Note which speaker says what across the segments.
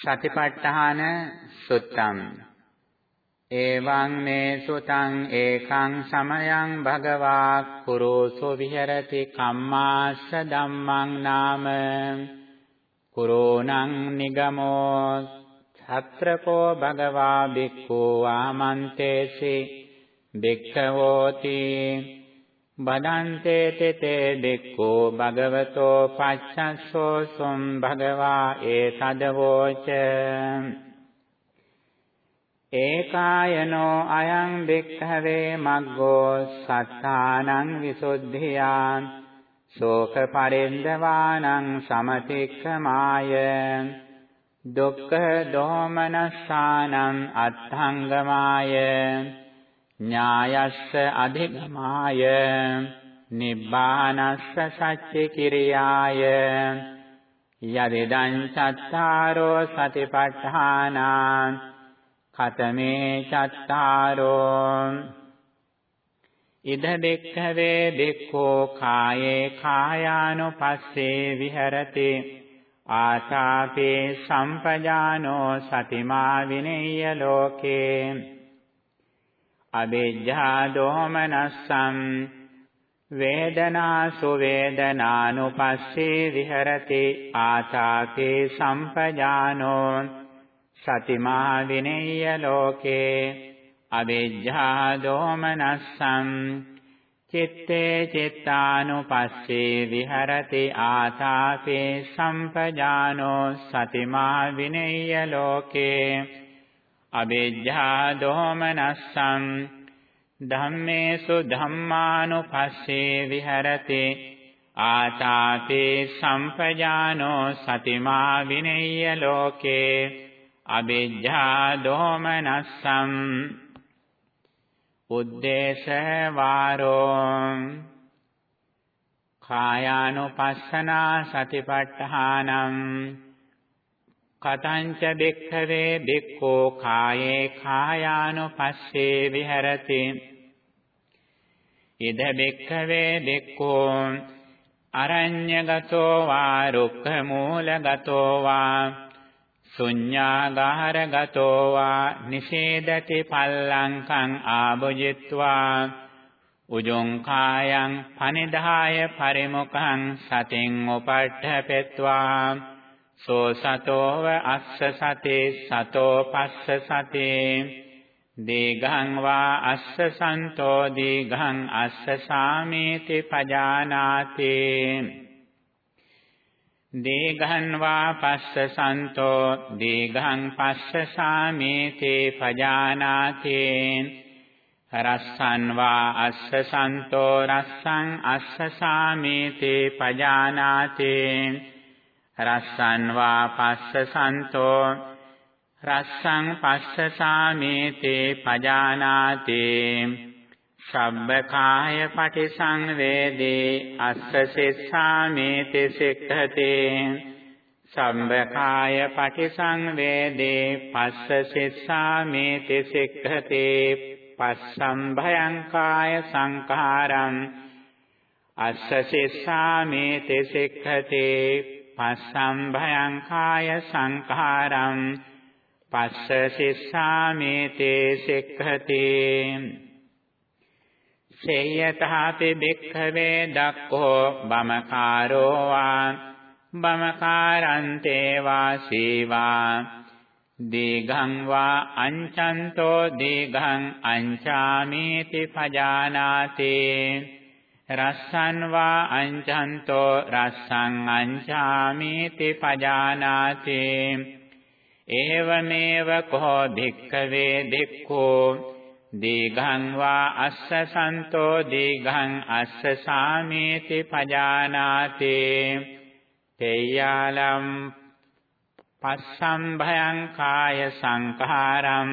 Speaker 1: සතිපට්ඨාන සුත්තම්. එවං මේ සුතං ඒකං සමයං භගවා කුරුසු විහෙරති කම්මාස්ස ධම්මං නාම. කුරෝණං නිගමෝ ඡත්‍රකෝ භගවා බික්ඛු ආමන්තේසි. බික්ඛවෝති බදන්තේ තෙතේ බික්ඛෝ භගවතෝ පච්චස්සෝ සොම් භගවා ඒතදවෝච ඒකායනෝ අයං බික්ඛවේ මග්ගෝ සත්තානං විසුද්ධියා। ශෝක පරින්දවානං සමතික්ඛමාය। දුක්ඛ දෝමනස්සානං අත්ථංගමාය। ඥායස්ස අධිගමාය නිබ්බානස්ස සච්ච කිරියාය යදිදං චත්තාරෝ සතිපට්ඨානා කතමේ චත්තාරෝ. ඉද බෙක්ඛවේ බෙක්ඛෝ කායේ කායානුපස්සේ විහෙරති ආතාපේ සම්පජානෝ සතිමා විනේය ලෝකේ. අවිජ්ජා දෝමනස්සම් වේදනාසු වේදනානුපස්සේ විහෙරති ආචාකේ සම්පජානෝ සතිමා විනේය ලෝකේ අවිජ්ජා දෝමනස්සම් චිත්තේ චිත්තානුපස්සේ විහෙරති ආතාපේ සම්පජානෝ සතිමා විනේය ලෝකේ අවිජ්ජා දෝමනස්සං ධම්මේසු ධම්මානුපස්සේ විහෙරති ආතාපේ සම්පජානෝ සතිමා විනේය ලෝකේ අවිජ්ජා දෝමනස්සං උද්දේශ වාරෝ කායානුපස්සනා සතිපට්ඨානං කතංච බික්ඛවේ බික්ඛෝ කායේ කායානුපස්සේ විහෙරති. ඉද බික්ඛවේ බික්ඛෝ අරඤ්‍යගතෝ වා රුක්ඛමූලගතෝ වා ශුඤ්ඤාගාරගතෝ වා නිෂේදති පල්ලංකං ආභුජිත්වා උජුං කායං පනිදාය පරිමුඛං සතින් උපට්ඨපෙත්වා සෝ සතෝව අස්ස සතේ සතෝ පස්ස සතේ. දීඝං වා අස්ස සන්තෝ දීඝං අස්ස සාමේති පජානාති. දීඝං වා පස්ස සන්තෝ දීඝං පස්ස සාමේති පජානාති. රස්සං වා අස්ස සන්තෝ රස්සං අස්ස සාමේති පජානාති. රස්සං වා පස්ස සන්තෝ රස්සං පස්ස සාමේතේ පජානාති සබ්බකාය පටිසංවේදී අස්ස සිස්සාමේති සික්ඛතේ සම්බකාය පටිසංවේදී පස්ස සිස්සාමේති සික්ඛතේ පස්සම් භයං කාය සංඛාරං අස්ස සිස්සාමේති සික්ඛතේ පස්සම් භයං කාය සංඛාරං පස්ස සිස්සාමේතේ සික්ඛති සේයතහපි බික්ඛවේ දක්ඛෝ බමකාරෝ වා බමකාරන්තේ වා සීවා දීඝං වා අංචන්තෝ දීඝං අංචාමේති පජානාතේ රස්සං වා අංචන්තෝ රස්සං අංචාමීති පජානාති ඒවමේව කෝ භික්ඛවේ භික්ඛෝ දීඝං වා අස්ස සන්තෝ දීඝං අස්ස සාමීති පජානාති තේයාලම් පස්සම් භයං කාය සංඛාරම්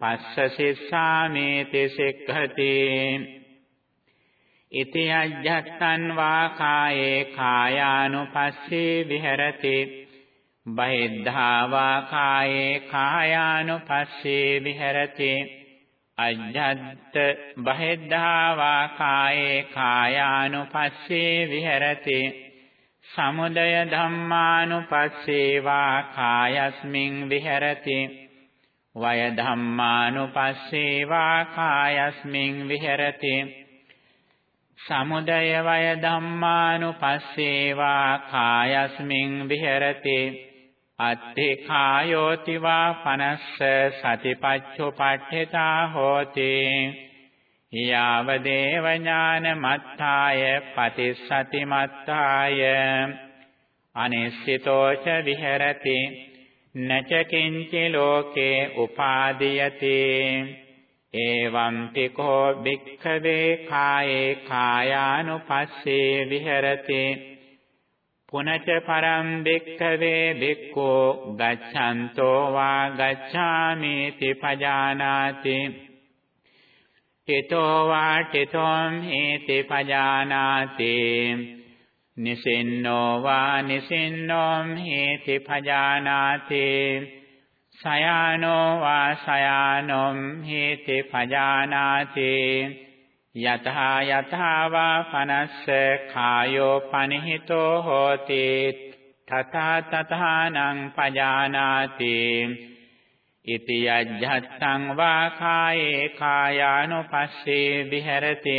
Speaker 1: පස්ස සිස්සාමීති සික්ඛති ඉති අජ්ජත්තං වා කායේ කායානුපස්සේ විහෙරති බහිද්ධා වා කායේ කායානුපස්සේ විහෙරති අජ්ජත් බහිද්ධා වා කායේ කායානුපස්සේ විහෙරති සමුදය ධම්මානුපස්සේවා කායස්මින් විහෙරති වය ධම්මානුපස්සේවා කායස්මින් විහෙරති සමුදය වය ධම්මානුපස්සේවා කායස්මින් විහෙරති. අත්ථි කායෝති වා පනස්ස සතිපච්චුපට්ඨිතා හෝති. යාව දේව ඥාන මත්තාය පතිස්සති මත්තාය අනිස්සිතෝච විහෙරති. නච කිංචි ලෝකේ උපාදීයති. එවං තිකෝ භික්ඛවේ කායේ කායානුපස්සේ විහෙරති. පුනච පරම් භික්ඛවේ භික්ඛෝ ගච්ඡන්තෝ වා ගච්ඡාමි තිපජානාති තිතෝ වා තිතෝම් හේති පජානාති. නිසින්නෝ වා නිසින්නෝම් හේති පජානාති. සයානෝ වා සයානොම් හේති පජානාති යතහා යතහා වා පනස්ස කායෝ පනිහිතෝ හෝති තථා තථානං පජානාති ඉති යජ්ජත්තං වා කායේ කායානුපස්සේ විහෙරති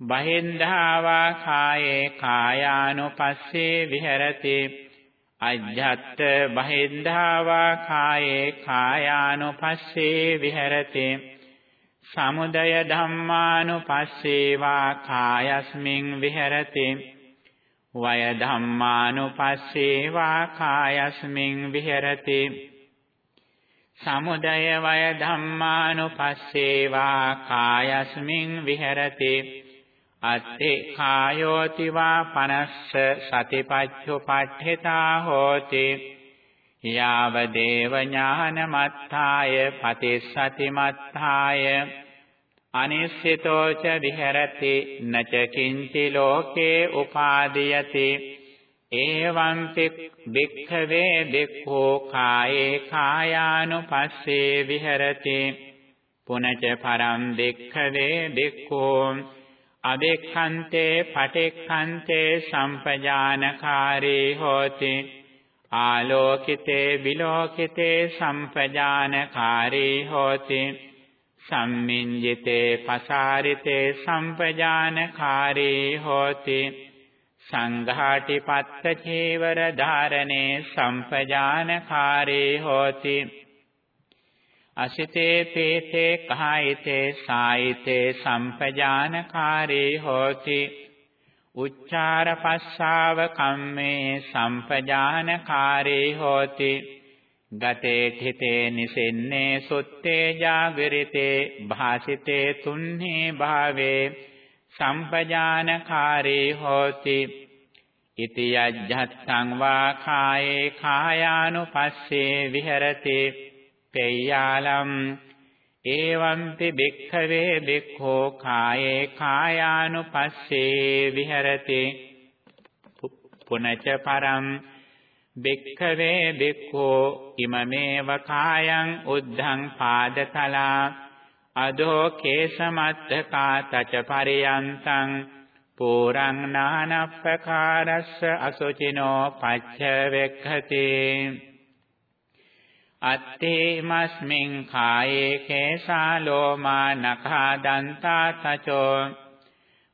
Speaker 1: බහින්ධා වා කායේ කායානුපස්සේ විහෙරති අජ්ජත් බහින්ධා වා කායේ කායානුපස්සේ විහෙරති. සමුදය ධම්මානුපස්සේවා කායස්මින් විහෙරති. වය ධම්මානුපස්සේවා කායස්මින් විහෙරති. සමුදය වය ධම්මානුපස්සේවා කායස්මින් විහෙරති. අත්ථි කායෝති වා පනස්ස සතිපච්චුපට්ඨිතා හෝති. යාව දේව ඥානමත්ථාය පතිස්සති මත්ථාය. අනිශ්චිතෝ ච විහෙරති නච කිංචි ලෝකේ උපාදීයති. එවං භික්ඛවේ භික්ඛෝ කායේ කායානුපස්සේ විහෙරති. පුනච පරම් භික්ඛවේ භික්ඛෝ අබෙක්ඛන්තේ පටික්ඛන්තේ සම්පජානකාරී හෝති। ආලෝකිතේ විලෝකිතේ සම්පජානකාරී හෝති। සම්මිඤ්ජිතේ පසාරිතේ සම්පජානකාරී හෝති। සංඝාටිපත්ත චේවර ධාරණේ සම්පජානකාරී හෝති। අසිතේ පේතේ කායිතේ සායිතේ සම්පජානකාරී හෝති. උච්චාර පස්සාව කම්මේ සම්පජානකාරී හෝති. ගතේ තිතේ නිසින්නේ සුත්තේ ජාගරිතේ භාසිතේ තුන්හි භාවේ සම්පජානකාරී හෝති. ඉති යජ්ජත්තං වා කායේ කායානුපස්සේ විහෙරති. පෙය්‍යාලම් එවම්පි භික්ඛවේ භික්ඛෝ කායේ කායානුපස්සේ විහෙරති। පුනච පරම්। භික්ඛවේ භික්ඛෝ ඉමමේව කායං උද්ධං පාදතලා අදෝ කේසමත්තකා තච පරියන්තං। පුරං නානප්පකාරස්ස අසුචිනෝ පච්ච වෙක්ඛති। අත්තේමස්මින් කායේ කේසා ලෝමා නඛා දන්තා තචෝ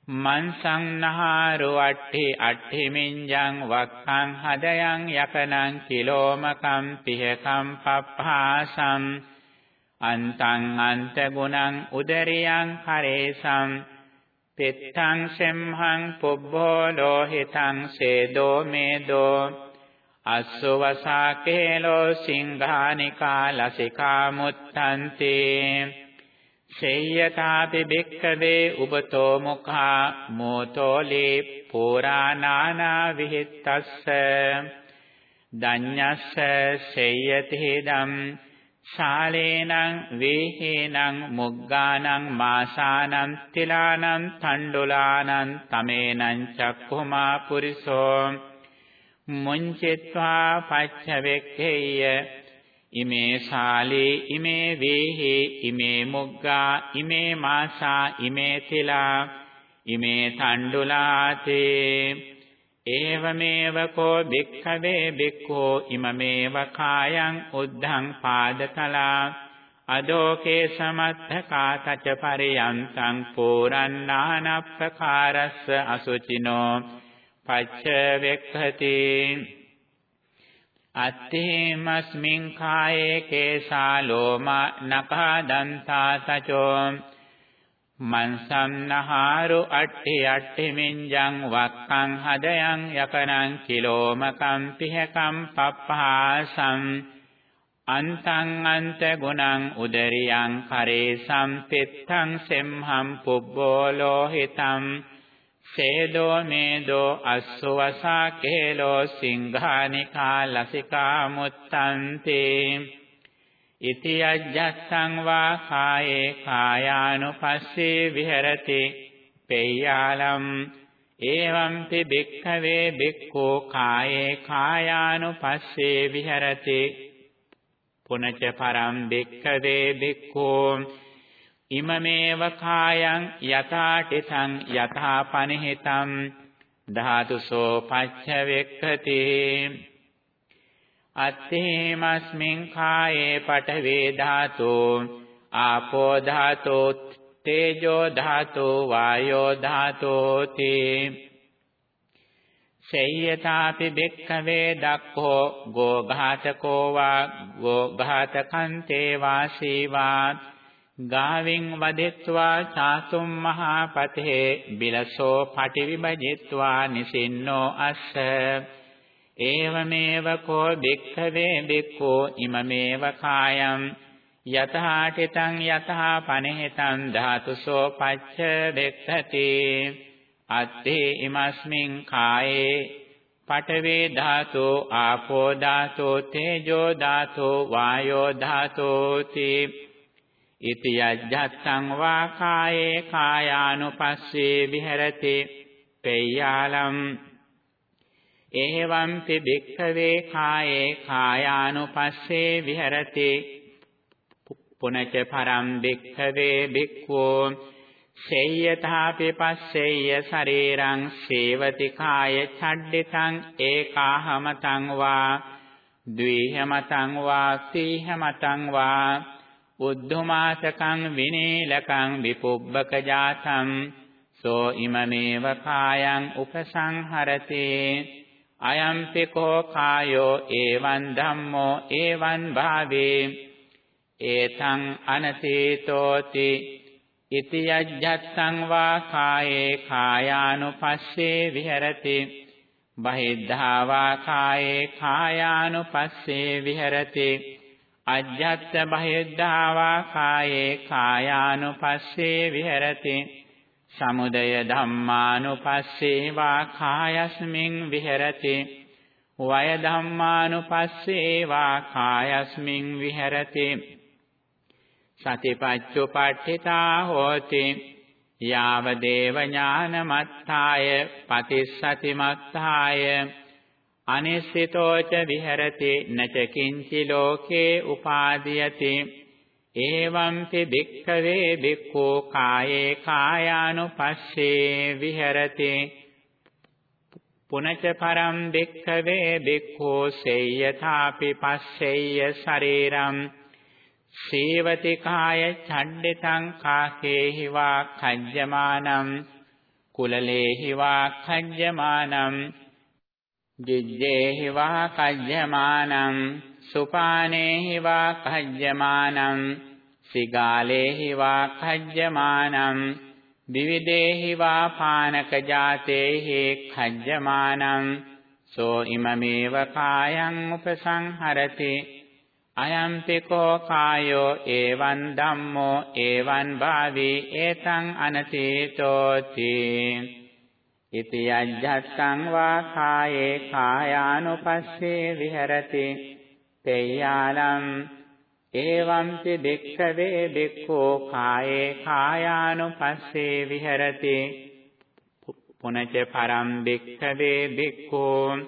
Speaker 1: මන්සං නහාරු අට්ඨි අට්ඨි මිඤ්ඤං වක්ඛං හදයන් යකනං කිලෝමකම් පිහකම් පප්පාසම් අන්තං අන්ත ගුණං උදරියං කරේසම් පෙත්තං සෙම්හං පුබ්බෝ ලෝහිතං සේදෝ මේදෝ අස්සවසාකේලෝ සිංහානිකා ලසිකා මුත්තන්ති සේයතාපි බික්කවේ උබතෝ මුඛා මෝතෝලේ පුරාණානා විහෙත්තස්ස දඤ්ඤස්ස සේයති දම් ශාලේනං වේහේනං මොග්ගානං මාසානං තිලානං තණ්ඩුලානං තමේනං චක්ඛුමා පුරිසෝ මුංචිත්වා පච්චවෙක්ඛේය. ඉමේ ශාලේ ඉමේ වේහි ඉමේ මොග්ගා ඉමේ මාසා ඉමේ තිලා ඉමේ තණ්ඩුලාතේ. ඒවමේව කෝ භික්ඛවේ භික්ඛෝ ඉමමේව කායං උද්ධං පාදතලා අදෝකේ සමත්තකා තච පරියන්තං පෝරන්නානප්පකාරස්ස අසුචිනෝ. පච්ච වෙක්ඛති। අත්තේමස්මින් කායේ කේසා ලෝම නඛා දන්තා තචෝ මන්සන්නහාරු අට්ටි අට්ටි මින්ජං වක්කං හදයන් යකනං කිලෝමකම් පිහකම් පප්පහාසං අන්තං අන්ත ගුණං උදරියං කරේ සම්පිත්තං සෙම්හම් පුබ්බෝ ලෝහිතං। සේදෝ මේදෝ අස්සවසා කේලෝ සිංහානිකා ලසිකා මුත්තන්තේ. ඉති අජ්ජස්සං වා කායේ කායානුපස්සේ විහෙරති. පෙය්‍යාලම් එවම්පි භික්ඛවේ භික්ඛෝ කායේ කායානුපස්සේ විහෙරති. පුනච පරම් භික්ඛවේ භික්ඛෝ ඉමමේව කායං යථාටිතං යථාපනිහිතං ධාතුසෝ පච්චවෙක්ඛති. අත්තේමස්මින් කායේ පඨවේ ධාතු ආපෝ ධාතු තේජෝ ධාතු වායෝ ධාතු තේ සේයතාපි බෙක්ඛවේ දක්ඛෝ ගෝඝාතකෝ වා ගෝඝාතකන්තේ වාසීවා ගාවින් වදෙත්වා චාතුම් මහා පතේ බිලසෝ පටිවිභජිත්වා නිසින්නෝ අස්ස. ඒවමේව කෝ භික්ඛවේ භික්ඛෝ ඉමමේව කායම් යතහාටිතං යතහා පනෙහිතං ධාතුසෝ පච්ච දෙක්ඛති අත්තේ ඉමස්මින් කායේ පඨවේ ධාතු ආපෝ ධාතු තේජෝ ධාතු වායෝ ධාතු තී ඉති යජ්ජත්තං වා කායේ කායානුපස්සේ විහෙරති පෙය්‍යාලම් එවංපි භික්ඛවේ කායේ කායානුපස්සේ විහෙරති පුනච පරම් භික්ඛවේ භික්ඛෝ සේයථාපි පස්සේය ශරීරං සේවති කාය ඡඩ්ඩිතං ඒකාහමතං වා ද්විහමතං වා සීහමතං වා උද්ධමාසකං විනීලකං විපුබ්බක ජාතං සෝ ඉමමේව කායං උපසංහරතේ අයම්පි කෝ කායෝ එවං ධම්මෝ එවං භාවේ ඒතං අනසීතෝති ඉති යජ්ජත්තං වා කායේ කායානුපස්සේ විහෙරති බහිද්ධා වා කායේ කායානුපස්සේ විහෙරති අජ්ජත්ත බහිද්ධා වා කායේ කායානුපස්සේ විහෙරති. සමුදය ධම්මානුපස්සේවා කායස්මින් විහෙරති. වය ධම්මානුපස්සේවා කායස්මින් විහෙරති. සතිපච්චුපට්ඨිතා හෝති. යාව දේව ඥානමත්තාය පතිස්සතිමත්තාය අනිස්සිතෝච විහෙරති නච කිංචි ලෝකේ උපාදීයති. එවංපි භික්ඛවේ භික්ඛෝ කායේ කායානුපස්සේ විහෙරති. පුනච පරම් භික්ඛවේ භික්ඛෝ සේයථාපි පස්සෙය්‍ය ශරීරම්. සේවති කාය ඡණ්ඩිතං කාකේහි වා කඤ්ජමානම් කුලලේහි වා කඤ්ජමානම් ජිජ්ජේහි වා කඤ්ජමානම් සුපානේහි වා කඤ්ජමානම් සිගාලේහි වා කජ්ජමානම් විවිදේහි වා පානක ජාතේහි කජ්ජමානම් සෝ ඉමමේව කායං උපසංහරති. අයම්පි කෝ කායෝ එවං ධම්මෝ එවං භාවී ඒතං අනතීතෝති. ඉති යජ්ජත්තං වා කායේ කායානුපස්සේ විහෙරති තේයාලම් එවංපි භික්ඛවේ භික්ඛෝ කායේ කායානුපස්සේ විහෙරති පුනච පරම් භික්ඛවේ භික්ඛෝ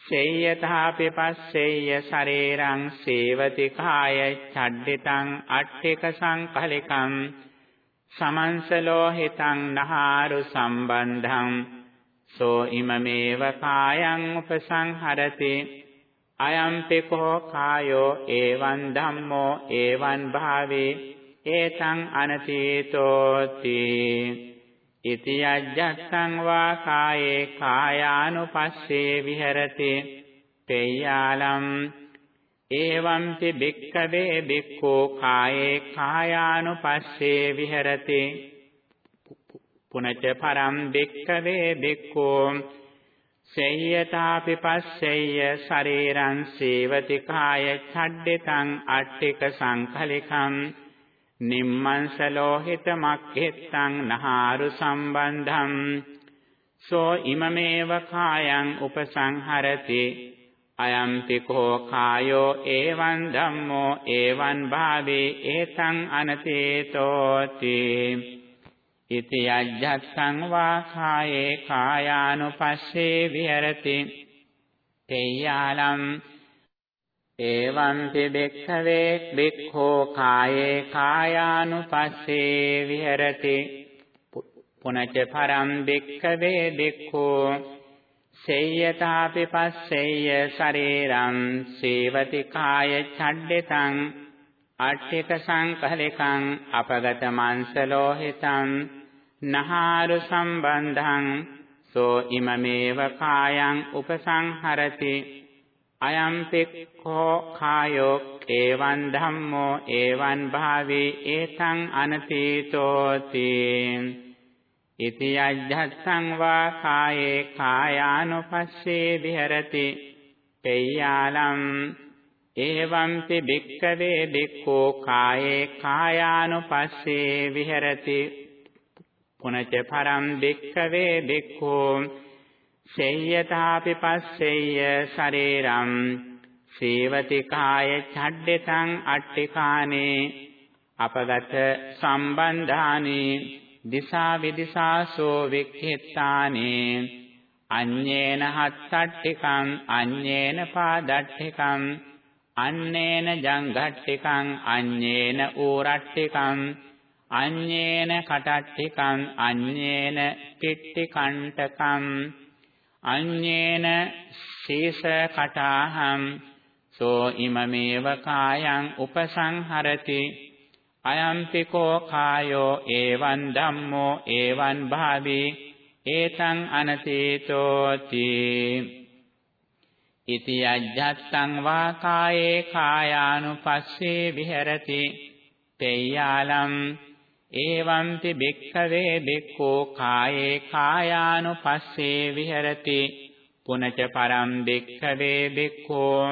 Speaker 1: සේයථාපි පස්සේය ශරීරං සේවති කාය ඡඩ්ඩිතං අට්ඨික සංකලිකං සමන්සලෝහිතං නහාරු සම්බන්ධං සෝ ඉමමේව කායං උපසංහරති අයම්පි කෝ කායෝ එවං ධම්මෝ එවං භාවේ ඒතං අනතීතෝති ඉති අජ්ජත්තං වා කායේ කායානුපස්සේ විහෙරති තේයාලම් එවං පි බික්කවේ බික්ඛෝ කායේ කායානුපස්සේ විහෙරති. පුනච පරම් බික්කවේ බික්ඛෝ සේයතාපි පස්සෙය්‍ය ශරීරං සේවති කාය ඡඩ්ඩිතං අට්ඨික සංඛලිකං නිම්මංස ලෝහිත මක්ඛෙත්තං නහාරු සම්බන්ධං සෝ ඉමමේව කායං උපසංහරති. අයම්පි කෝ කායෝ එවං ධම්මෝ එවං භාවේ ඒතං අනතේතෝති. ඉති අජ්ජත්සං වා කායේ කායානුපස්සේ විහෙරති. තේයාලම් එවං පිබෙක්ඛවේ බික්ඛෝ කායේ කායානුපස්සේ විහෙරති. පුනච පරම් බික්ඛවේ බික්ඛෝ සේයතාපි පස්සෙය්‍ය ශරීරං සේවති කාය ඡඩ්ඩිතං අට්ඨික සංකලකං අපගත මංසලෝහිතං නහාරු සම්බන්ධං සෝ ඉමමේව කායං උපසංහරති අයම්පෙක්ඛෝ කායෝ ඒවං ධම්මෝ ඒවං භාවේ ඒතං අනතීතෝති ඉති අජ්ජත්සං වා කායේ කායානුපස්සේ විහෙරති පෙය්‍යාලම් එවංපි භික්ඛවේ භික්ඛෝ කායේ කායානුපස්සේ විහෙරති පුනච පරම් භික්ඛවේ භික්ඛෝ සේයතාපි පස්සෙය්‍ය ශරීරම් සේවති කාය ඡඩ්ඩිතං අට්ඨිකානේ අපගත සම්බන්ධානේ දිසා විදිසාසෝ වික්ඛිතානේ අඤ්ඤේන හත්සට්ඨිකං අඤ්ඤේන පාදට්ඨිකං අන්නේන ජංඝට්ඨිකං අඤ්ඤේන ඌරට්ඨිකං අඤ්ඤේන කටට්ඨිකං අඤ්ඤේන පිට්ඨිකණ්ඨකං අඤ්ඤේන සීස කටාහං සෝ ඉමමේව කායං උපසංහරති අයම්පි කෝ කායෝ එවං ධම්මෝ එවං භාවී ඒතං අනතීතෝති. ඉති අජ්ජත්තං වා කායේ කායානුපස්සේ විහෙරති. තේයාලම් එවංපි භික්ඛවේ භික්ඛෝ කායේ කායානුපස්සේ විහෙරති. පුනච පරම් භික්ඛවේ භික්ඛෝ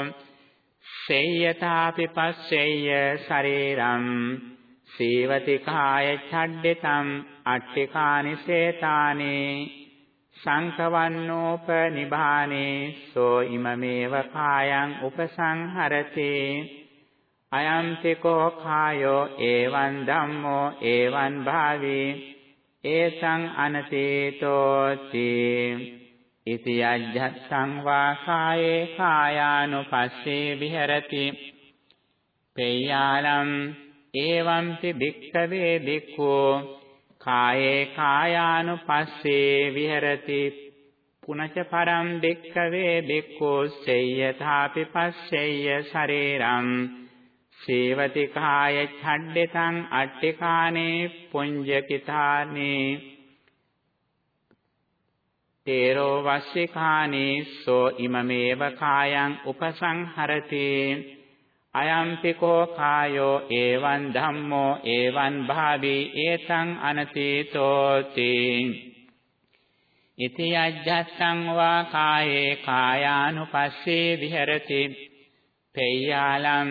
Speaker 1: සේයතාපි පස්සෙය්‍ය ශරීරම් සීවති කාය ඡඩ්ඩිතම් අට්ඨිකානි සේතානේ සංකවන්නෝප නිබානේ සෝ ඉමමේව කායං උපසංහරතේ අයම්තිකෝ කායෝ එවං ධම්මෝ එවං භාවී ඒසං අනතීතෝති ඉති අජ්ජත්සං වා කායේ කායානුපස්සේ විහෙරති. පේයාලම් එවංපි භික්ඛවේ භික්ඛෝ කායේ කායානුපස්සේ විහෙරති පුනච පරම් භික්ඛවේ භික්ඛෝ සේයථාපි පස්සෙය්‍ය ශරීරම් සේවති කාය ඡඩ්ඩිතං අට්ඨිකානේ පුඤ්ජකිතානේ තේරෝ වස්සිකානේ සෝ ඉමමේව කායං උපසංහරති අයම්පිකෝ කායෝ එවං ධම්මෝ එවං භාවී ඒතං අනතීතෝති ඉති අජ්ජස්සං වා කායේ කායානුපස්සේ විහෙරති. පෙය්‍යාලම්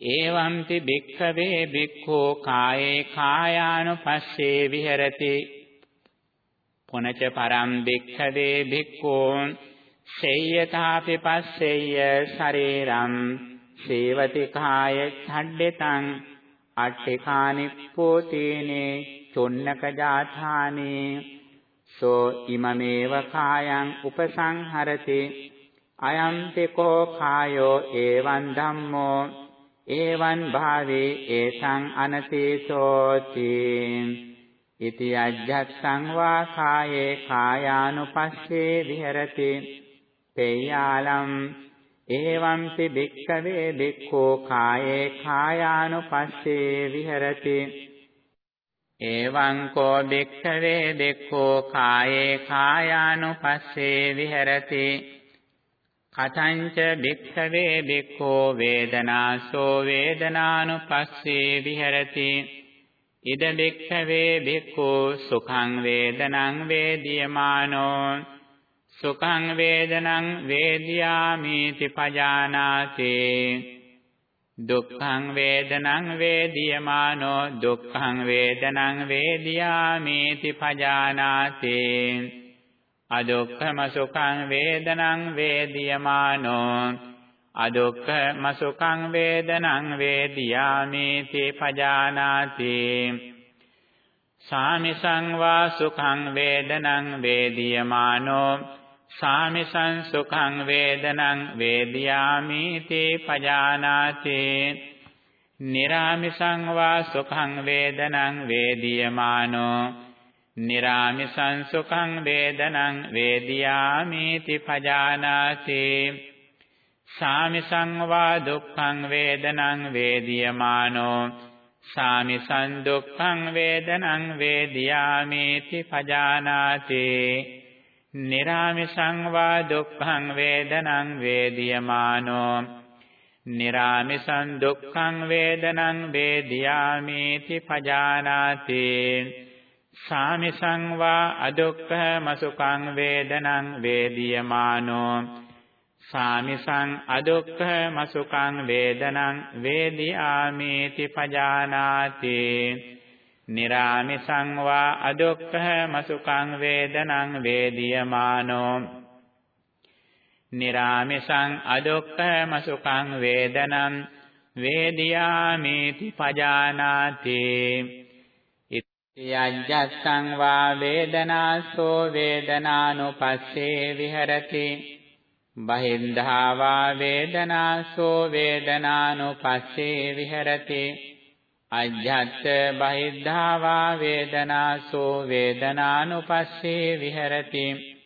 Speaker 1: ඒවම්පි භික්ඛවේ භික්ඛෝ කායේ කායානුපස්සේ විහෙරති. පුනච පරම් භික්ඛවේ භික්ඛෝ සේයතාපි පස්සෙය්‍ය ශරීරම් සේවති කාය ඡඩ්ඩිතං අට්ඨිකානි පෝතේනේ චොන්නක ජාථානේ. සෝ ඉමමේව කායං උපසංහරති. අයම්පිකෝ කායෝ එවං ධම්මෝ. එවං භාවේ ඒසං අනතේසෝති. ඉති අජ්ජත්සං වා කායේ කායානුපස්සේ විහෙරති. තේයාලම් එවංපි භික්ඛවේ භික්ඛෝ කායේ කායානුපස්සේ විහෙරති. එවං කෝ භික්ඛවේ භික්ඛෝ කායේ කායානුපස්සේ විහෙරති. කතංච භික්ඛවේ භික්ඛෝ වේදනාසෝ වේදනානුපස්සේ විහෙරති. ඉද භික්ඛවේ භික්ඛෝ සුඛං වේදනං වේදියමානෝ සුඛං වේදනං වේදියාමිති පජානාති। දුක්ඛං වේදනං වේදියමානෝ। දුක්ඛං වේදනං වේදියාමිති පජානාති। අදුක්ඛම සුඛං වේදනං වේදියමානෝ। අදුක්ඛම සුඛං වේදනං වේදියාමිති පජානාති। සාමිසං වා සුඛං වේදනං වේදියමානෝ। සාමිසං සුඛං වේදනං වේදියාමිති පජානාති. නිරාමිසං වා සුඛං වේදනං වේදියමානෝ. නිරාමිසං සුඛං වේදනං වේදියාමිති පජානාති. සාමිසං වා දුක්ඛං වේදනං වේදියමානෝ. සාමිසං දුක්ඛං වේදනං වේදියාමිති පජානාති. නිරාමිසං වා දුක්ඛං වේදනං වේදියමානෝ නිරාමිසං දුක්ඛං වේදනං වේදියාමිති පජානාති සාමිසං වා අදුක්ඛ මසුඛං වේදනං වේදියමානෝ සාමිසං අදුක්ඛ මසුඛං වේදනං වේදියාමේති පජානාති නිරාමිසං වා අදුක්ඛ මසුඛං වේදනං වේදියමානෝ නිරාමිසං අදුක්ඛ මසුඛං වේදනං වේදියාමේති පජානාති යජ්ජස්සං වා වේදනාසෝ වේදනානුපස්සේ විහෙරති බහින්ධා වා වේදනාසෝ වේදනානුපස්සේ විහෙරති අජ්ජත් බහිද්ධා වා වේදනාසෝ වේදනානුපස්සේ විහෙරති.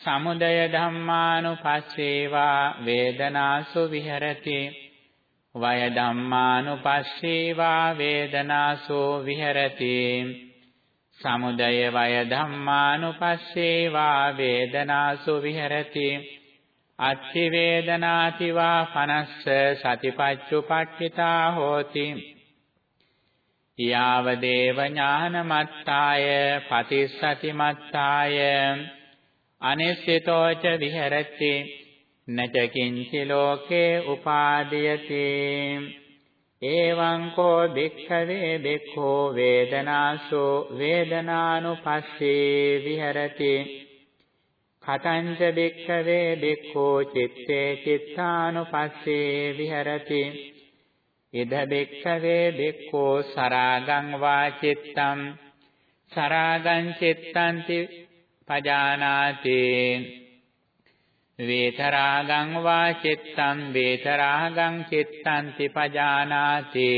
Speaker 1: සමුදය ධම්මානුපස්සේ වා වේදනාසු විහෙරති. වය ධම්මානුපස්සීවා වේදනාසෝ විහෙරති. සමුදය වය ධම්මානුපස්සීවා වේදනාසු විහෙරති. අච්චි වේදනාති වා පනස්ස සතිපච්චුපට්ඨිතා හෝති. යාව දේව ඥානමත්තාය පතිස්සති මත්තාය අනිශ්චිතෝච විහෙරති නච කිංචි ලෝකේ උපාදීයති. එවං කෝ භික්ඛවේ භික්ඛෝ වේදනාසෝ වේදනානුපස්සේ විහෙරති. කතංච භික්ඛවේ භික්ඛෝ චිත්තේ චිත්තානුපස්සේ විහෙරති. ඉද භික්ඛවේ භික්ඛෝ සරාගං වා චිත්තං සරාගං චිත්තන්ති පජානාති වේතරාගං වා චිත්තං වේතරාගං චිත්තං තිපජානාති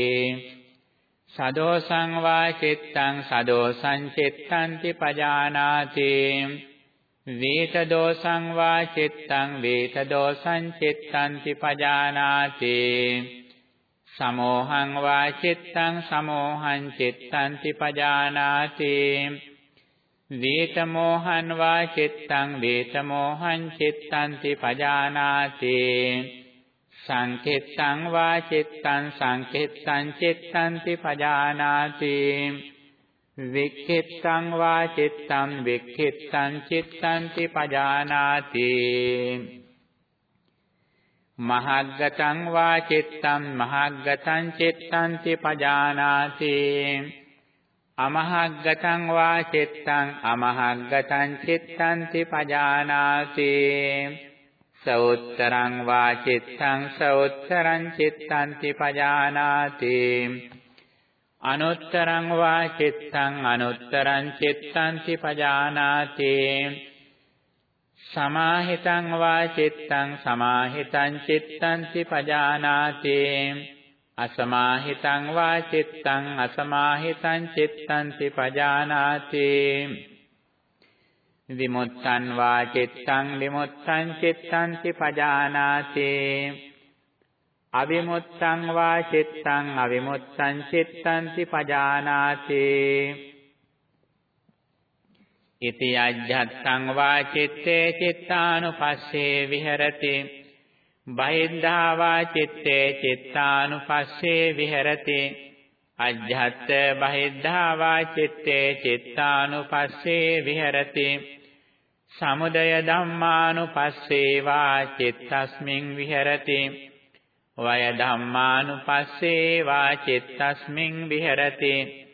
Speaker 1: සදෝසං වා චිත්තං සදෝසං චිත්තං තිපජානාති වේත දෝසං වා චිත්තං වේත දෝසං චිත්තං තිපජානාති සමෝහං වා චිත්තං සමෝහං චිත්තං තිපජානාති වේතමෝහං වා චිත්තං වේතමෝහං චිත්තංති පජානාති। සංකිට්ඨං වා චිත්තං සංකිට්ඨං චිත්තංති පජානාති। වික්ඛිත්තං වා චිත්තං වික්ඛිත්තං චිත්තංති පජානාති। මහග්ගතං වා චිත්තං මහග්ගතං චිත්තංති පජානාති. අමහග්ගතං වා චිත්තං අමහග්ගතං චිත්තංති පජානාති. සෞත්තරං වා චිත්තං සෞත්තරං චිත්තංති පජානාති. අනුත්තරං වා චිත්තං අනුත්තරං චිත්තංති පජානාති. සමාහිතං වා චිත්තං සමාහිතං චිත්තංති පජානාති අසමාහිතං වා චිත්තං අසමාහිතං චිත්තං පජානාති විමුත්තං වා චිත්තං විමුත්තං චිත්තං පජානාති අවිමුත්තං වා චිත්තං අවිමුත්තං චිත්තං පජානාති ඉති අජ්ජත්තං වා චිත්තේ චිත්තානුපස්සේ විහෙරති බහිද්ධා වා චිත්තේ චිත්තානුපස්සේ විහෙරති අජ්ජත් බහිද්ධා වා චිත්තේ චිත්තානුපස්සේ විහෙරති සමුදය ධම්මානුපස්සේ වා චිත්තස්මින් විහෙරති වය ධම්මානුපස්සේ වා චිත්තස්මින් විහෙරති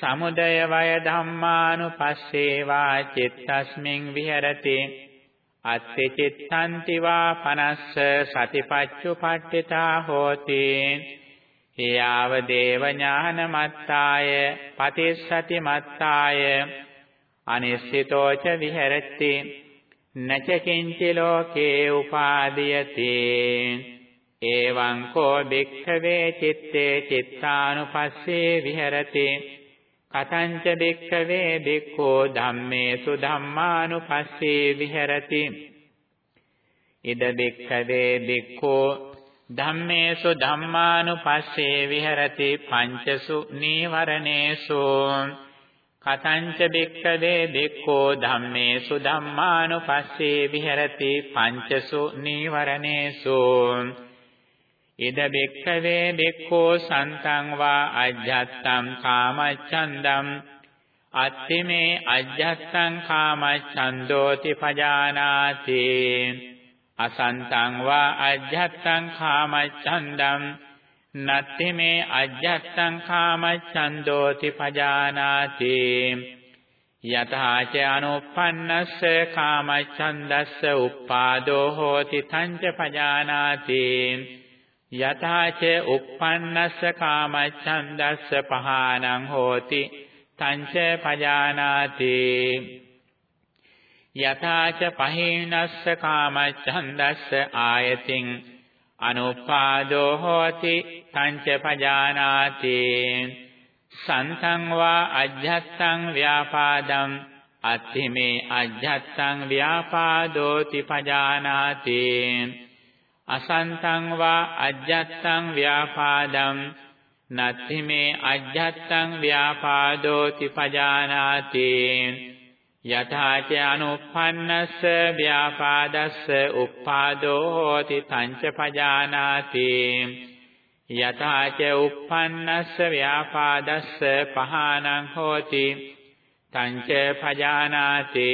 Speaker 1: සමුදය වය ධම්මානුපස්සේ වා චිත්තස්මින් විහෙරති. අත්ති චිත්තන්ති වා පනස්ස සතිපච්චුපට්ඨිතා හෝති. යාව දේව ඥාන මත්තාය පතිස්සති මත්තාය අනිස්සිතෝච විහෙරති. නච කිංචි ලෝකේ උපාදීයති. එවං කෝ භික්ඛවේ චitte චිත්තානුපස්සේ විහෙරති. කතංච බික්ඛවේ බික්ඛෝ ධම්මේසු ධම්මානුපස්සේ විහෙරති. ඉද බික්ඛවේ බික්ඛෝ ධම්මේසු ධම්මානුපස්සේ විහෙරති පංචසු නීවරණේසු. කතංච බික්ඛවේ බික්ඛෝ ධම්මේසු ධම්මානුපස්සේ විහෙරති පංචසු නීවරණේසු. ඉද බික්ඛවේ බික්ඛෝ සන්තං වා අජ්ජත්තං කාමච්ඡන්දං අත්තිමේ අජ්ජත්තං කාමච්ඡන්தோති පජානාති අසන්තං වා අජ්ජත්තං කාමච්ඡන්දං නත්තිමේ අජ්ජත්තං කාමච්ඡන්தோති පජානාති යතහාච අනුප්පන්නස්ස කාමච්ඡන්දස්ස උප්පාදෝ හෝති තංච පජානාති යථාච uppannassa කාමච්ඡන්දස්ස පහානං හෝති තංච පජානාති යථාච පහේනස්ස කාමච්ඡන්දස්ස ආයතින් අනුපාදෝ හෝති තංච පජානාති. සන්තං වා අජ්ජත්තං ව්‍යාපාදං අත්ථිමේ අජ්ජත්තං ව්‍යාපාදෝති පජානාති. අසන්තං වා අජ්ජත්තං ව්‍යාපාදං නත්ථි මේ අජ්ජත්තං ව්‍යාපාදෝති පජානාති යථාච අනුප්පන්නස්ස ව්‍යාපාදස්ස උප්පාදෝ හෝති තංච පජානාති යථාච උප්පන්නස්ස ව්‍යාපාදස්ස පහානං හෝති තංච පජානාති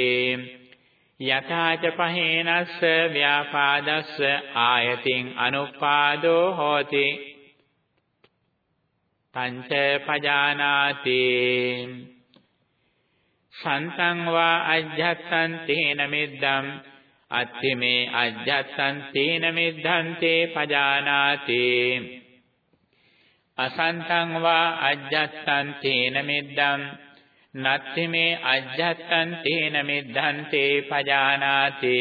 Speaker 1: යථාච පහේනස්ස ව්‍යාපාදස්ස ආයතින් අනුපාදෝ හෝති. පංච පජානාති. සන්තං වා අජ්ජත්තං තේන මිද්දම්. අත්තිමේ අජ්ජත්තං තේන මිද්දං තේ පජානාති. අසන්තං වා අජ්ජත්තං තේන මිද්දම්. නත්ති මේ අජ්ජත්තං තේන මිද්ධන්තේ පජානාති.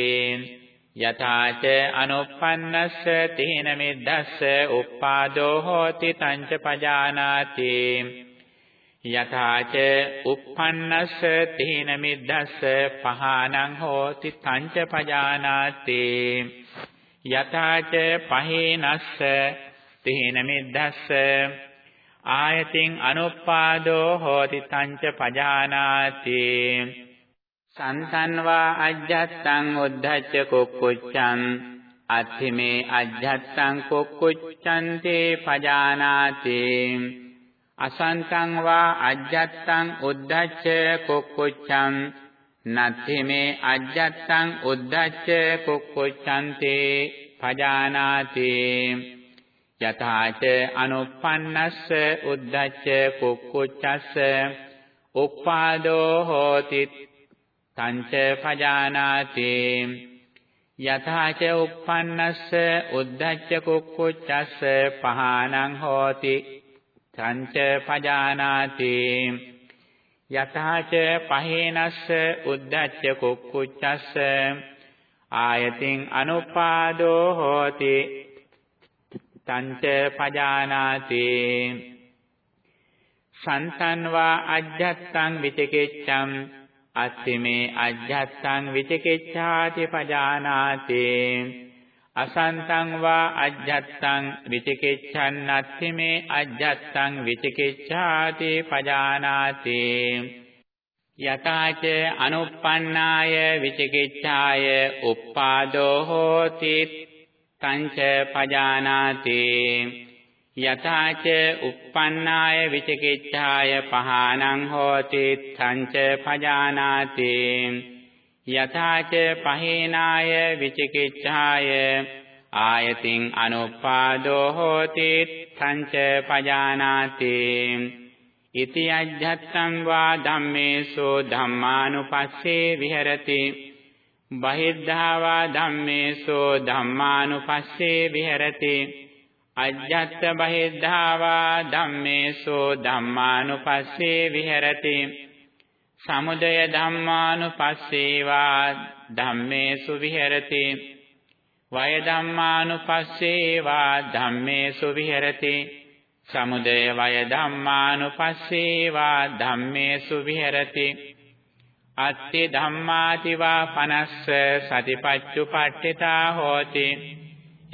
Speaker 1: යථාච අනුප්පන්නස්ස තේන මිද්දස්ස උප්පාදෝ හෝති තංච පජානාති. යථාච උප්පන්නස්ස තේන මිද්දස්ස පහානං හෝති තංච පජානාති. යථාච පහේනස්ස තේන මිද්දස්ස ආයතින් අනුපාදෝ හෝති තංච පජානාති. සන්තන්වා අජ්ජත්තං උද්ධච්ච කුක්කුච්ඡං. අත්ථිමේ අජ්ජත්තං කුක්කුච්ඡං තේ පජානාති. අසන්තං වා අජ්ජත්තං උද්ධච්ච කුක්කුච්ඡං. නත්ථිමේ අජ්ජත්තං උද්ධච්ච කුක්කුච්ඡං තේ පජානාති. යථාච අනුප්පන්නස්ස උද්දච්ච කුක්කුච්චස්ස උප්පාදෝ හෝති තංච පජානාති. යථාච උප්පන්නස්ස උද්දච්ච කුක්කුච්චස්ස පහානං හෝති තංච පජානාති. යථාච පහේනස්ස උද්දච්ච කුක්කුච්චස්ස ආයතින් අනුපාදෝ හෝති තංච පජානාති සන්තන් වා අජ්ජත්තං විචිකිච්ඡම් අත්තිමේ අජ්ජත්තං විචිකිච්ඡාති පජානාති අසන්තං වා අජ්ජත්තං විචිකිච්ඡන්නත්ති මේ අජ්ජත්තං විචිකිච්ඡාති පජානාති යතාච අනුප්පන්නාය විචිකිච්ඡාය උප්පාදෝ හෝති තංච පජානාති යතාච උප්පන්නාය විචිකිච්ඡාය පහානං හෝති තංච පජානාති යථාච පහේනාය විචිකිච්ඡාය ආයතින් අනුපාදෝ හෝති සංච පජානාති ඉති අජ්ජත්තං වා ධම්මේසු ධම්මානුපස්සේ විහෙරති බහිද්ධා වා ධම්මේසු ධම්මානුපස්සේ විහෙරති. අජ්ජත්ත බහිද්ධා වා ධම්මේසු ධම්මානුපස්සේ විහෙරති. සමුදය ධම්මානුපස්සේවා ධම්මේසු විහෙරති. වය ධම්මානුපස්සේවා ධම්මේසු විහෙරති. සමුදය වය ධම්මානුපස්සේවා ධම්මේසු විහෙරති. අත්ති ධම්මාතිවා පනස්ස සතිපච්චුපට්ඨිතා හෝති.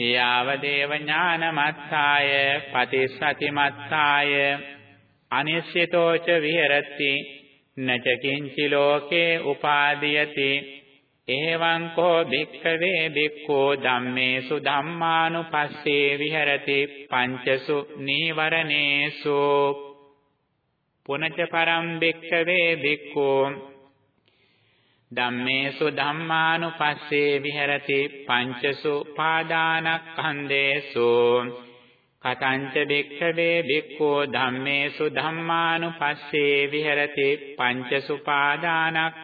Speaker 1: යාව දේව ඥානමත්තාය පතිසතිමත්තාය අනිශ්චිතෝච විහෙරති. නච කිංචි ලෝකේ උපාදීයති. එවං කෝ භික්ඛවේ භික්ඛෝ ධම්මේසු ධම්මානුපස්සේ විහෙරති. පංචසු නීවරණේසු. පුනච පරම් භික්ඛවේ භික්ඛෝ ධම්මේසු ධම්මානුපස්සේ විහෙරති පංචසු පාදානස්කන්ධේසු. කතංච භික්ඛවේ භික්ඛෝ ධම්මේසු ධම්මානුපස්සේ විහෙරති පංච සුපාදානස්කන්ධේසු